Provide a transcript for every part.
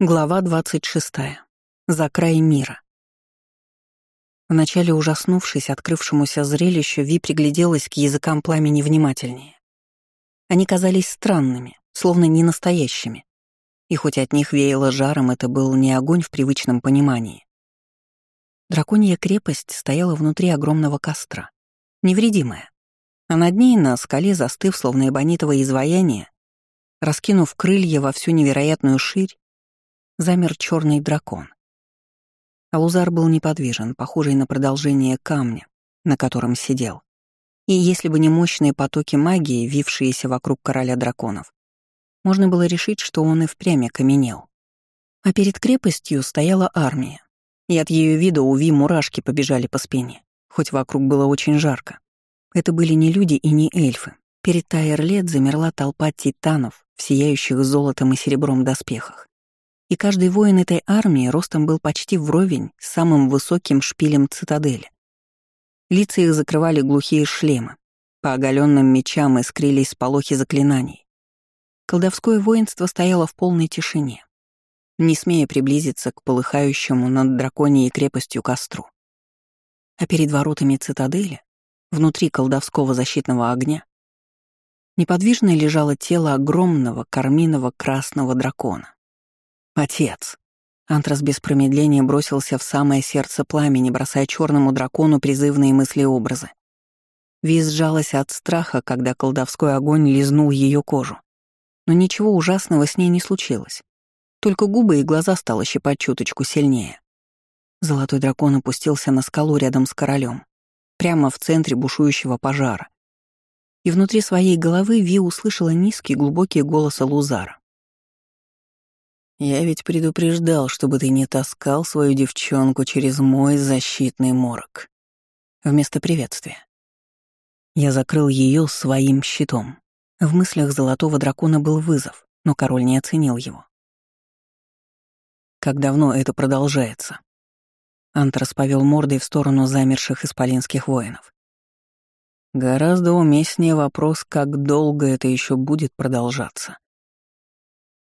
Глава 26. За край мира. Вначале ужаснувшись открывшемуся зрелищу, Ви пригляделась к языкам пламени внимательнее. Они казались странными, словно не настоящими. И хоть от них веяло жаром, это был не огонь в привычном понимании. Драконья крепость стояла внутри огромного костра, невредимая. А над ней, на скале, застыв, словно эбонитовое изваяние, раскинув крылья во всю невероятную ширь, замер черный дракон. Алузар был неподвижен, похожий на продолжение камня, на котором сидел. И если бы не мощные потоки магии, вившиеся вокруг короля драконов, можно было решить, что он и впрямь окаменел. А перед крепостью стояла армия, и от ее вида у Ви мурашки побежали по спине, хоть вокруг было очень жарко. Это были не люди и не эльфы. Перед Тайерлет замерла толпа титанов в сияющих золотом и серебром доспехах и каждый воин этой армии ростом был почти вровень с самым высоким шпилем цитадели. Лица их закрывали глухие шлемы, по оголенным мечам искрились сполохи заклинаний. Колдовское воинство стояло в полной тишине, не смея приблизиться к полыхающему над драконией крепостью костру. А перед воротами цитадели, внутри колдовского защитного огня, неподвижно лежало тело огромного карминового красного дракона. Отец. Антрас без промедления бросился в самое сердце пламени, бросая черному дракону призывные мысли и образы. Виз сжалась от страха, когда колдовской огонь лизнул ее кожу. Но ничего ужасного с ней не случилось. Только губы и глаза стало щипать чуточку сильнее. Золотой дракон опустился на скалу рядом с королем, прямо в центре бушующего пожара. И внутри своей головы Ви услышала низкий глубокий голос Лузара. Я ведь предупреждал, чтобы ты не таскал свою девчонку через мой защитный морок. Вместо приветствия. Я закрыл ее своим щитом. В мыслях золотого дракона был вызов, но король не оценил его. Как давно это продолжается? Антрас повел мордой в сторону замерших исполинских воинов. Гораздо уместнее вопрос, как долго это еще будет продолжаться.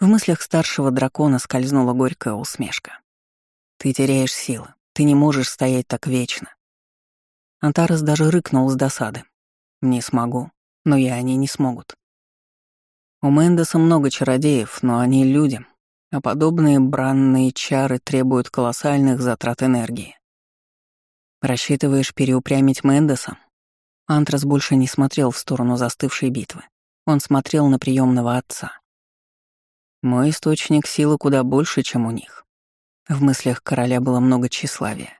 В мыслях старшего дракона скользнула горькая усмешка. «Ты теряешь силы. Ты не можешь стоять так вечно». Антарес даже рыкнул с досады. «Не смогу, но и они не смогут. У Мендеса много чародеев, но они люди, а подобные бранные чары требуют колоссальных затрат энергии. Рассчитываешь переупрямить Мендеса? Антрас больше не смотрел в сторону застывшей битвы. Он смотрел на приемного отца. Мой источник силы куда больше, чем у них. В мыслях короля было много тщеславия.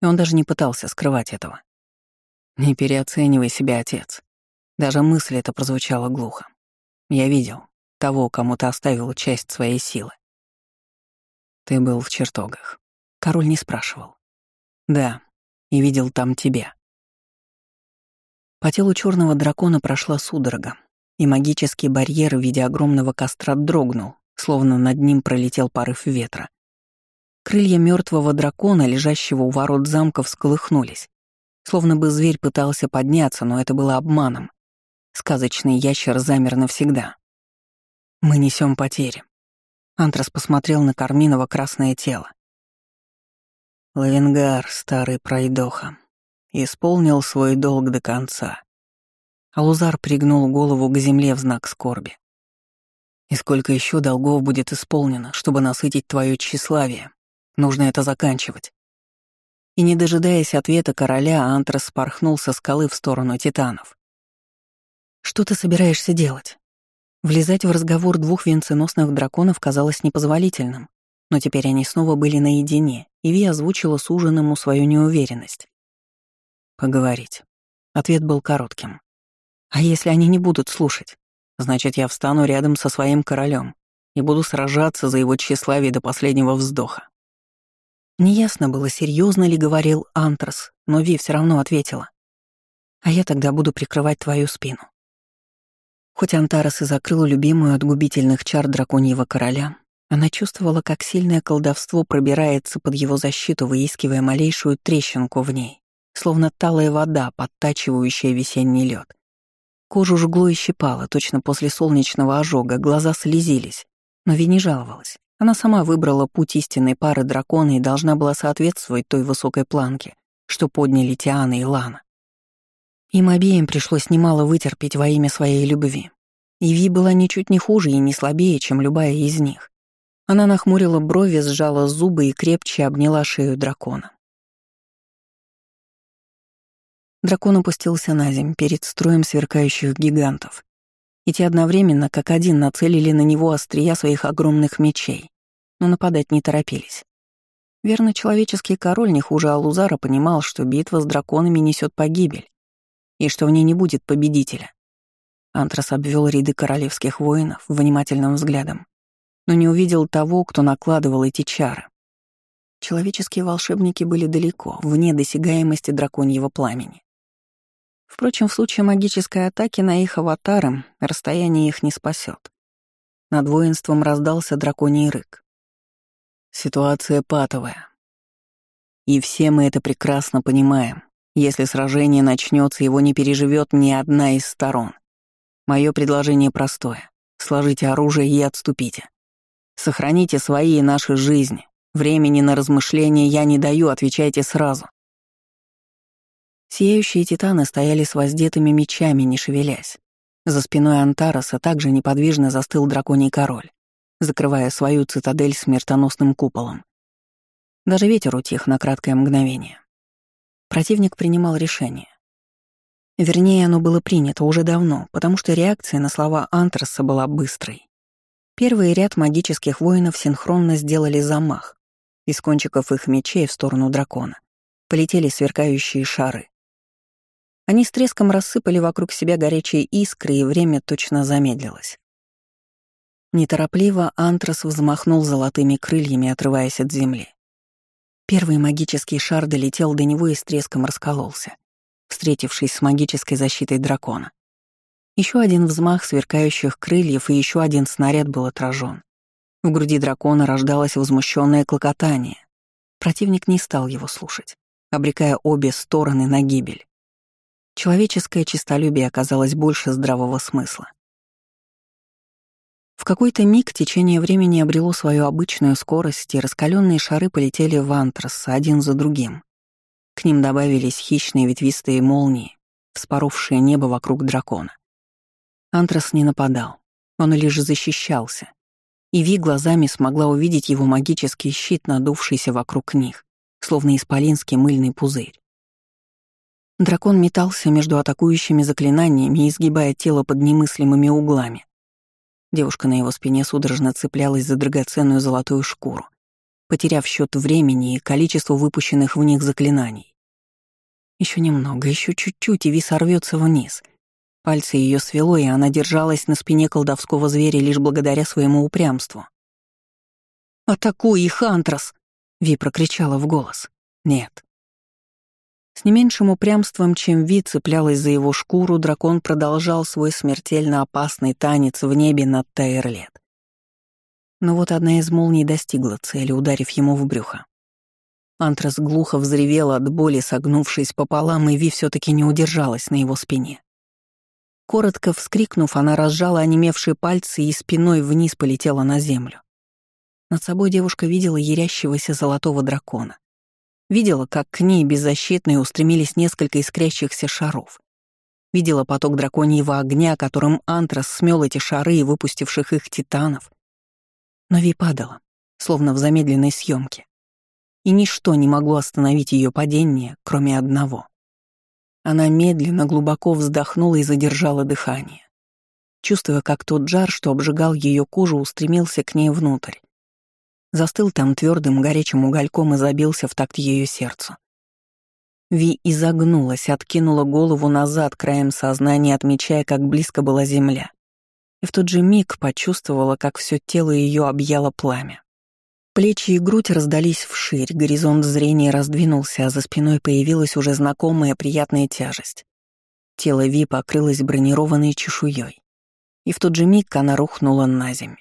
И он даже не пытался скрывать этого. Не переоценивай себя, отец. Даже мысль эта прозвучала глухо. Я видел того, кому ты оставил часть своей силы. Ты был в чертогах. Король не спрашивал. Да, и видел там тебя. По телу черного дракона прошла судорога, и магический барьер в виде огромного костра дрогнул, словно над ним пролетел порыв ветра. Крылья мертвого дракона, лежащего у ворот замка, всколыхнулись, словно бы зверь пытался подняться, но это было обманом. Сказочный ящер замер навсегда. «Мы несем потери». Антрас посмотрел на Карминово красное тело. Лавенгар, старый пройдоха, исполнил свой долг до конца. Алузар пригнул голову к земле в знак скорби. «И сколько еще долгов будет исполнено, чтобы насытить твое тщеславие? Нужно это заканчивать». И не дожидаясь ответа короля, Антрас спорхнул со скалы в сторону титанов. «Что ты собираешься делать?» Влезать в разговор двух венценосных драконов казалось непозволительным, но теперь они снова были наедине, и Ви озвучила суженому свою неуверенность. «Поговорить». Ответ был коротким. А если они не будут слушать? Значит, я встану рядом со своим королем и буду сражаться за его тщеславие до последнего вздоха. Неясно было, серьезно ли говорил Антрас, но Ви все равно ответила. А я тогда буду прикрывать твою спину. Хоть Антарас и закрыл любимую от губительных чар драконьего короля, она чувствовала, как сильное колдовство пробирается под его защиту, выискивая малейшую трещинку в ней, словно талая вода, подтачивающая весенний лед. Кожу жгло и щипало, точно после солнечного ожога, глаза слезились, но Ви не жаловалась. Она сама выбрала путь истинной пары дракона и должна была соответствовать той высокой планке, что подняли Тиана и Лана. Им обеим пришлось немало вытерпеть во имя своей любви. И Ви была ничуть не хуже и не слабее, чем любая из них. Она нахмурила брови, сжала зубы и крепче обняла шею дракона. Дракон опустился на земь перед строем сверкающих гигантов. И те одновременно, как один, нацелили на него острия своих огромных мечей, но нападать не торопились. Верно, человеческий король не хуже Алузара понимал, что битва с драконами несет погибель, и что в ней не будет победителя. Антрас обвел ряды королевских воинов внимательным взглядом, но не увидел того, кто накладывал эти чары. Человеческие волшебники были далеко, вне досягаемости драконьего пламени. Впрочем, в случае магической атаки на их аватары расстояние их не спасет. Над воинством раздался драконий рык. Ситуация патовая. И все мы это прекрасно понимаем. Если сражение начнется, его не переживет ни одна из сторон. Мое предложение простое. Сложите оружие и отступите. Сохраните свои и наши жизни. Времени на размышления я не даю, отвечайте сразу. Сияющие титаны стояли с воздетыми мечами, не шевелясь. За спиной Антараса также неподвижно застыл драконий король, закрывая свою цитадель смертоносным куполом. Даже ветер утих на краткое мгновение. Противник принимал решение. Вернее, оно было принято уже давно, потому что реакция на слова Антраса была быстрой. Первый ряд магических воинов синхронно сделали замах. Из кончиков их мечей в сторону дракона полетели сверкающие шары. Они с треском рассыпали вокруг себя горячие искры, и время точно замедлилось. Неторопливо Антрас взмахнул золотыми крыльями, отрываясь от земли. Первый магический шар долетел до него и с треском раскололся, встретившись с магической защитой дракона. Еще один взмах сверкающих крыльев и еще один снаряд был отражен. В груди дракона рождалось возмущенное клокотание. Противник не стал его слушать, обрекая обе стороны на гибель. Человеческое честолюбие оказалось больше здравого смысла. В какой-то миг течение времени обрело свою обычную скорость, и раскаленные шары полетели в антрас один за другим. К ним добавились хищные ветвистые молнии, вспоровшие небо вокруг дракона. Антрас не нападал, он лишь защищался. И Ви глазами смогла увидеть его магический щит, надувшийся вокруг них, словно исполинский мыльный пузырь. Дракон метался между атакующими заклинаниями, изгибая тело под немыслимыми углами. Девушка на его спине судорожно цеплялась за драгоценную золотую шкуру, потеряв счет времени и количеству выпущенных в них заклинаний. Еще немного, еще чуть-чуть, и Ви сорвется вниз. Пальцы ее свело, и она держалась на спине колдовского зверя лишь благодаря своему упрямству. «Атакуй их, Антрас!» — Ви прокричала в голос. «Нет, с не меньшим упрямством, чем Ви цеплялась за его шкуру, дракон продолжал свой смертельно опасный танец в небе над Тайрлет. Но вот одна из молний достигла цели, ударив ему в брюхо. Антрас глухо взревел от боли, согнувшись пополам, и Ви все таки не удержалась на его спине. Коротко вскрикнув, она разжала онемевшие пальцы и спиной вниз полетела на землю. Над собой девушка видела ярящегося золотого дракона. Видела, как к ней беззащитные устремились несколько искрящихся шаров. Видела поток драконьего огня, которым Антрас смел эти шары и выпустивших их титанов. Но Ви падала, словно в замедленной съемке. И ничто не могло остановить ее падение, кроме одного. Она медленно, глубоко вздохнула и задержала дыхание, чувствуя, как тот жар, что обжигал ее кожу, устремился к ней внутрь застыл там твердым горячим угольком и забился в такт ее сердцу. Ви изогнулась, откинула голову назад краем сознания, отмечая, как близко была земля. И в тот же миг почувствовала, как все тело ее объяло пламя. Плечи и грудь раздались вширь, горизонт зрения раздвинулся, а за спиной появилась уже знакомая приятная тяжесть. Тело Ви покрылось бронированной чешуей. И в тот же миг она рухнула на земь.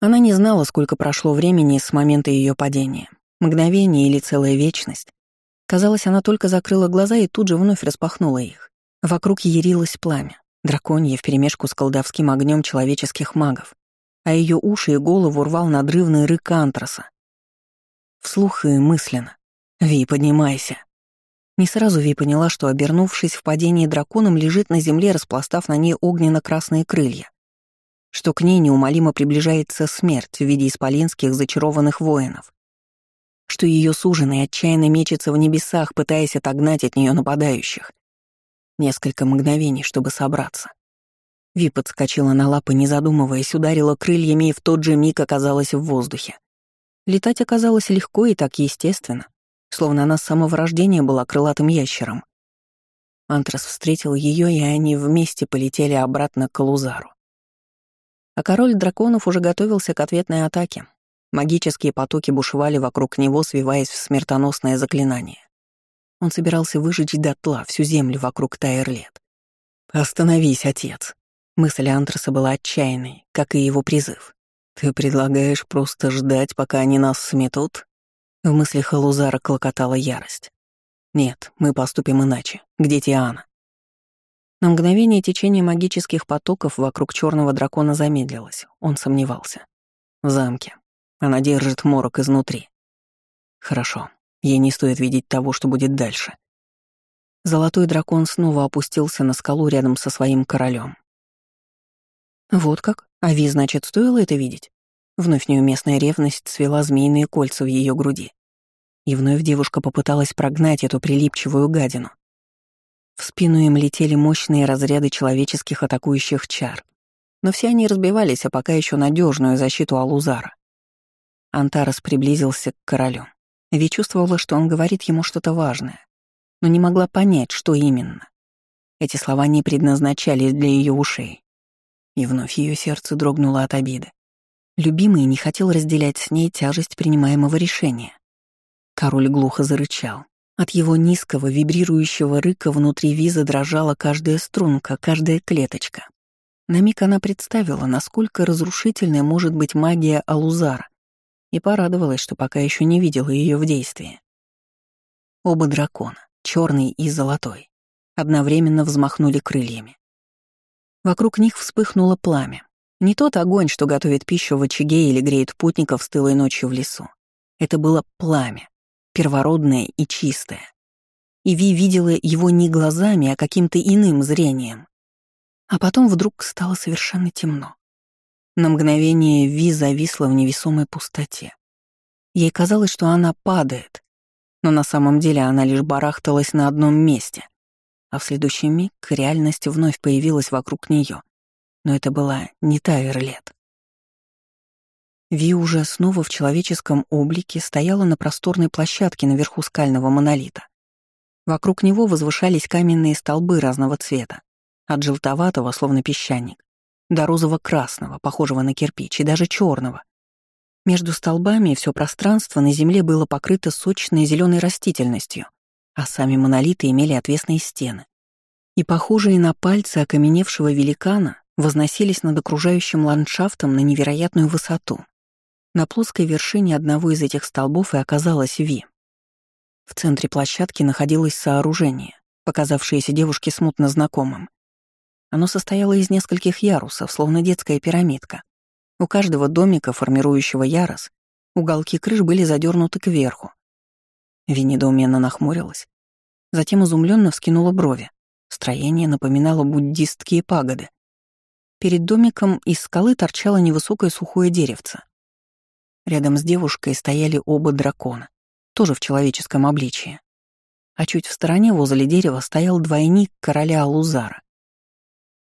Она не знала, сколько прошло времени с момента ее падения. Мгновение или целая вечность. Казалось, она только закрыла глаза и тут же вновь распахнула их. Вокруг ярилось пламя, драконье вперемешку с колдовским огнем человеческих магов, а ее уши и голову рвал надрывный рык антраса. Вслух и мысленно. «Ви, поднимайся!» Не сразу Ви поняла, что, обернувшись в падении драконом, лежит на земле, распластав на ней огненно-красные крылья. Что к ней неумолимо приближается смерть в виде исполинских зачарованных воинов. Что ее суженый отчаянно мечется в небесах, пытаясь отогнать от нее нападающих. Несколько мгновений, чтобы собраться. Ви подскочила на лапы, не задумываясь, ударила крыльями и в тот же миг оказалась в воздухе. Летать оказалось легко и так естественно словно она с самого рождения была крылатым ящером. Антрас встретил ее, и они вместе полетели обратно к Лузару. А король драконов уже готовился к ответной атаке. Магические потоки бушевали вокруг него, свиваясь в смертоносное заклинание. Он собирался выжечь дотла всю землю вокруг Тайрлет. «Остановись, отец!» Мысль Антраса была отчаянной, как и его призыв. «Ты предлагаешь просто ждать, пока они нас сметут?» В мыслях Алузара клокотала ярость. «Нет, мы поступим иначе. Где Тиана?» На мгновение течение магических потоков вокруг черного дракона замедлилось. Он сомневался. В замке. Она держит морок изнутри. Хорошо. Ей не стоит видеть того, что будет дальше. Золотой дракон снова опустился на скалу рядом со своим королем. Вот как? А Ви, значит, стоило это видеть? Вновь неуместная ревность свела змеиные кольца в ее груди. И вновь девушка попыталась прогнать эту прилипчивую гадину. В спину им летели мощные разряды человеческих атакующих чар. Но все они разбивались, а пока еще надежную защиту Алузара. Антарес приблизился к королю. Ви чувствовала, что он говорит ему что-то важное, но не могла понять, что именно. Эти слова не предназначались для ее ушей. И вновь ее сердце дрогнуло от обиды. Любимый не хотел разделять с ней тяжесть принимаемого решения. Король глухо зарычал. От его низкого, вибрирующего рыка внутри визы дрожала каждая струнка, каждая клеточка. На миг она представила, насколько разрушительной может быть магия Алузара, и порадовалась, что пока еще не видела ее в действии. Оба дракона, черный и золотой, одновременно взмахнули крыльями. Вокруг них вспыхнуло пламя, не тот огонь, что готовит пищу в очаге или греет путников стылой ночью в лесу. Это было пламя, первородное и чистое. И Ви видела его не глазами, а каким-то иным зрением. А потом вдруг стало совершенно темно. На мгновение Ви зависла в невесомой пустоте. Ей казалось, что она падает, но на самом деле она лишь барахталась на одном месте. А в следующий миг реальность вновь появилась вокруг нее, но это была не та Эрлет. Ви уже снова в человеческом облике стояла на просторной площадке наверху скального монолита. Вокруг него возвышались каменные столбы разного цвета, от желтоватого, словно песчаник, до розово-красного, похожего на кирпич, и даже черного. Между столбами все пространство на земле было покрыто сочной зеленой растительностью, а сами монолиты имели отвесные стены. И похожие на пальцы окаменевшего великана возносились над окружающим ландшафтом на невероятную высоту. На плоской вершине одного из этих столбов и оказалась Ви. В центре площадки находилось сооружение, показавшееся девушке смутно знакомым. Оно состояло из нескольких ярусов, словно детская пирамидка. У каждого домика, формирующего ярус, уголки крыш были задернуты кверху. Ви недоуменно нахмурилась. Затем изумленно вскинула брови. Строение напоминало буддистские пагоды. Перед домиком из скалы торчало невысокое сухое деревце. Рядом с девушкой стояли оба дракона, тоже в человеческом обличии. А чуть в стороне возле дерева стоял двойник короля Алузара.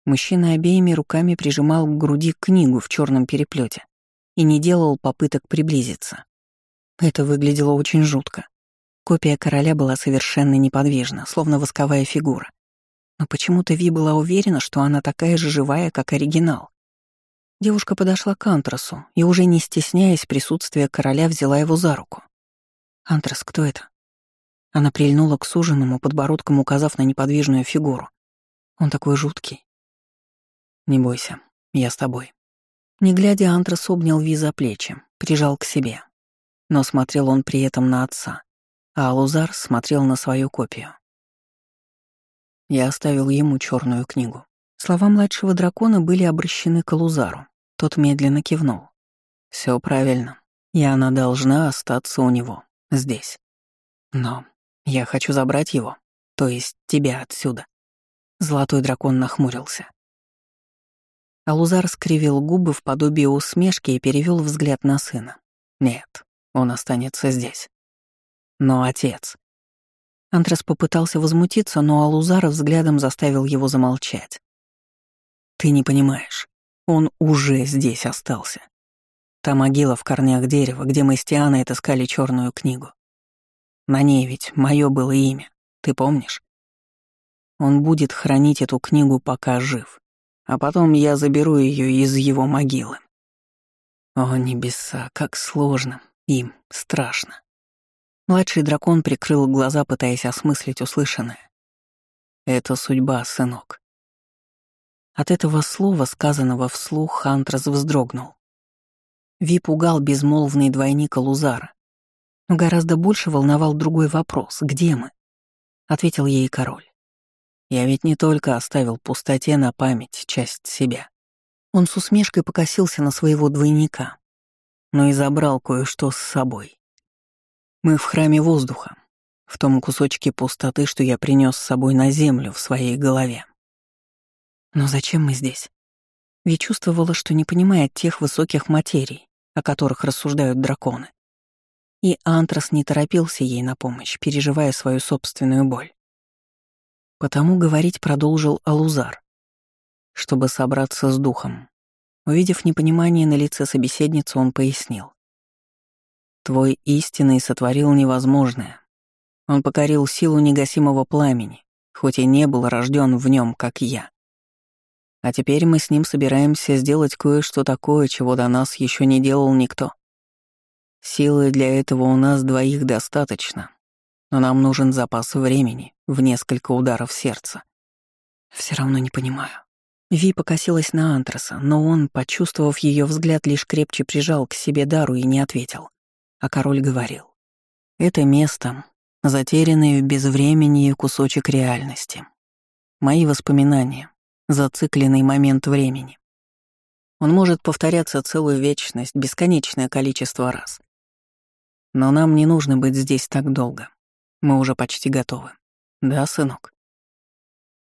Мужчина обеими руками прижимал к груди книгу в черном переплете и не делал попыток приблизиться. Это выглядело очень жутко. Копия короля была совершенно неподвижна, словно восковая фигура. Но почему-то Ви была уверена, что она такая же живая, как оригинал. Девушка подошла к Антрасу и, уже не стесняясь присутствия короля, взяла его за руку. «Антрас, кто это?» Она прильнула к суженому, подбородком указав на неподвижную фигуру. «Он такой жуткий». «Не бойся, я с тобой». Не глядя, Антрас обнял Ви за плечи, прижал к себе. Но смотрел он при этом на отца, а Алузар смотрел на свою копию. Я оставил ему черную книгу. Слова младшего дракона были обращены к Лузару. Тот медленно кивнул. Все правильно, и она должна остаться у него, здесь. Но я хочу забрать его, то есть тебя отсюда. Золотой дракон нахмурился. Алузар скривил губы в подобие усмешки и перевел взгляд на сына. Нет, он останется здесь. Но отец... Антрас попытался возмутиться, но Алузар взглядом заставил его замолчать. «Ты не понимаешь, он уже здесь остался. Та могила в корнях дерева, где мы с Тианой отыскали черную книгу. На ней ведь мое было имя, ты помнишь? Он будет хранить эту книгу, пока жив, а потом я заберу ее из его могилы. О, небеса, как сложно, им страшно. Младший дракон прикрыл глаза, пытаясь осмыслить услышанное. «Это судьба, сынок». От этого слова, сказанного вслух, Хантрас вздрогнул. Ви пугал безмолвный двойник Лузара. Но гораздо больше волновал другой вопрос — где мы? Ответил ей король. Я ведь не только оставил пустоте на память часть себя. Он с усмешкой покосился на своего двойника, но и забрал кое-что с собой. Мы в храме воздуха, в том кусочке пустоты, что я принес с собой на землю в своей голове. Но зачем мы здесь? Ви чувствовала, что не понимает тех высоких материй, о которых рассуждают драконы. И Антрас не торопился ей на помощь, переживая свою собственную боль. Потому говорить продолжил Алузар, чтобы собраться с духом. Увидев непонимание на лице собеседницы, он пояснил. Твой истинный сотворил невозможное. Он покорил силу негасимого пламени, хоть и не был рожден в нем, как я. А теперь мы с ним собираемся сделать кое-что такое, чего до нас еще не делал никто. Силы для этого у нас двоих достаточно, но нам нужен запас времени в несколько ударов сердца. Все равно не понимаю. Ви покосилась на Антраса, но он, почувствовав ее взгляд, лишь крепче прижал к себе Дару и не ответил а король говорил. Это место, затерянное в безвременье кусочек реальности. Мои воспоминания, зацикленный момент времени. Он может повторяться целую вечность, бесконечное количество раз. Но нам не нужно быть здесь так долго. Мы уже почти готовы. Да, сынок?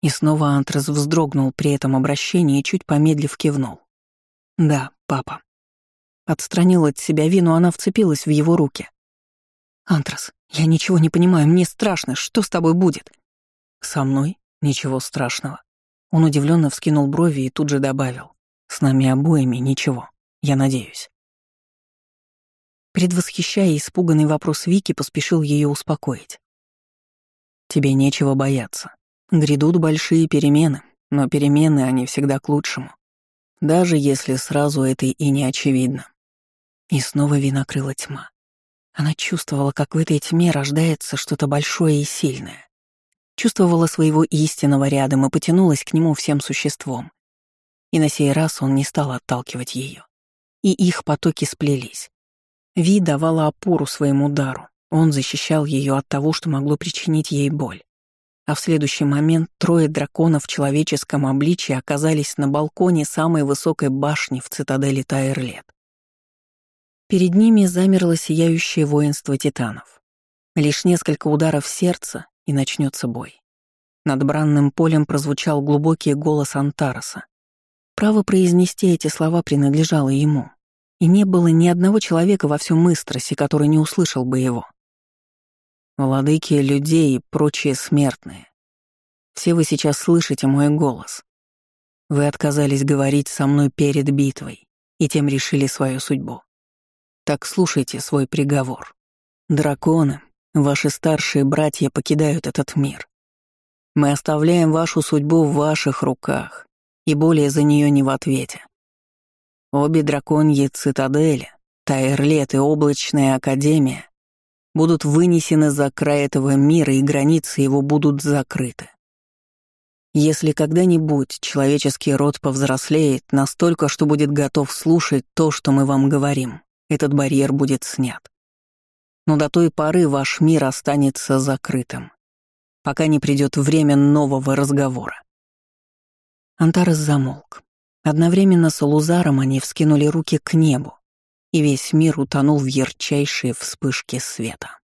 И снова Антрас вздрогнул при этом обращении и чуть помедлив кивнул. «Да, папа». Отстранил от себя вину, она вцепилась в его руки. «Антрас, я ничего не понимаю, мне страшно, что с тобой будет?» «Со мной? Ничего страшного». Он удивленно вскинул брови и тут же добавил. «С нами обоими ничего, я надеюсь». Предвосхищая испуганный вопрос Вики, поспешил ее успокоить. «Тебе нечего бояться. Грядут большие перемены, но перемены, они всегда к лучшему. Даже если сразу это и не очевидно. И снова вина крыла тьма. Она чувствовала, как в этой тьме рождается что-то большое и сильное. Чувствовала своего истинного рядом и потянулась к нему всем существом. И на сей раз он не стал отталкивать ее. И их потоки сплелись. Ви давала опору своему дару. Он защищал ее от того, что могло причинить ей боль. А в следующий момент трое драконов в человеческом обличье оказались на балконе самой высокой башни в цитадели Тайрлет. Перед ними замерло сияющее воинство титанов. Лишь несколько ударов сердца, и начнется бой. Над бранным полем прозвучал глубокий голос Антараса. Право произнести эти слова принадлежало ему, и не было ни одного человека во всем Истросе, который не услышал бы его. Владыки людей и прочие смертные. Все вы сейчас слышите мой голос. Вы отказались говорить со мной перед битвой, и тем решили свою судьбу. Так слушайте свой приговор. Драконы, ваши старшие братья покидают этот мир. Мы оставляем вашу судьбу в ваших руках, и более за нее не в ответе. Обе драконьи цитадели, Тайрлет и Облачная Академия будут вынесены за край этого мира, и границы его будут закрыты. Если когда-нибудь человеческий род повзрослеет настолько, что будет готов слушать то, что мы вам говорим, этот барьер будет снят. Но до той поры ваш мир останется закрытым, пока не придет время нового разговора. Антарес замолк, Одновременно с Лузаром они вскинули руки к небу, и весь мир утонул в ярчайшие вспышки света.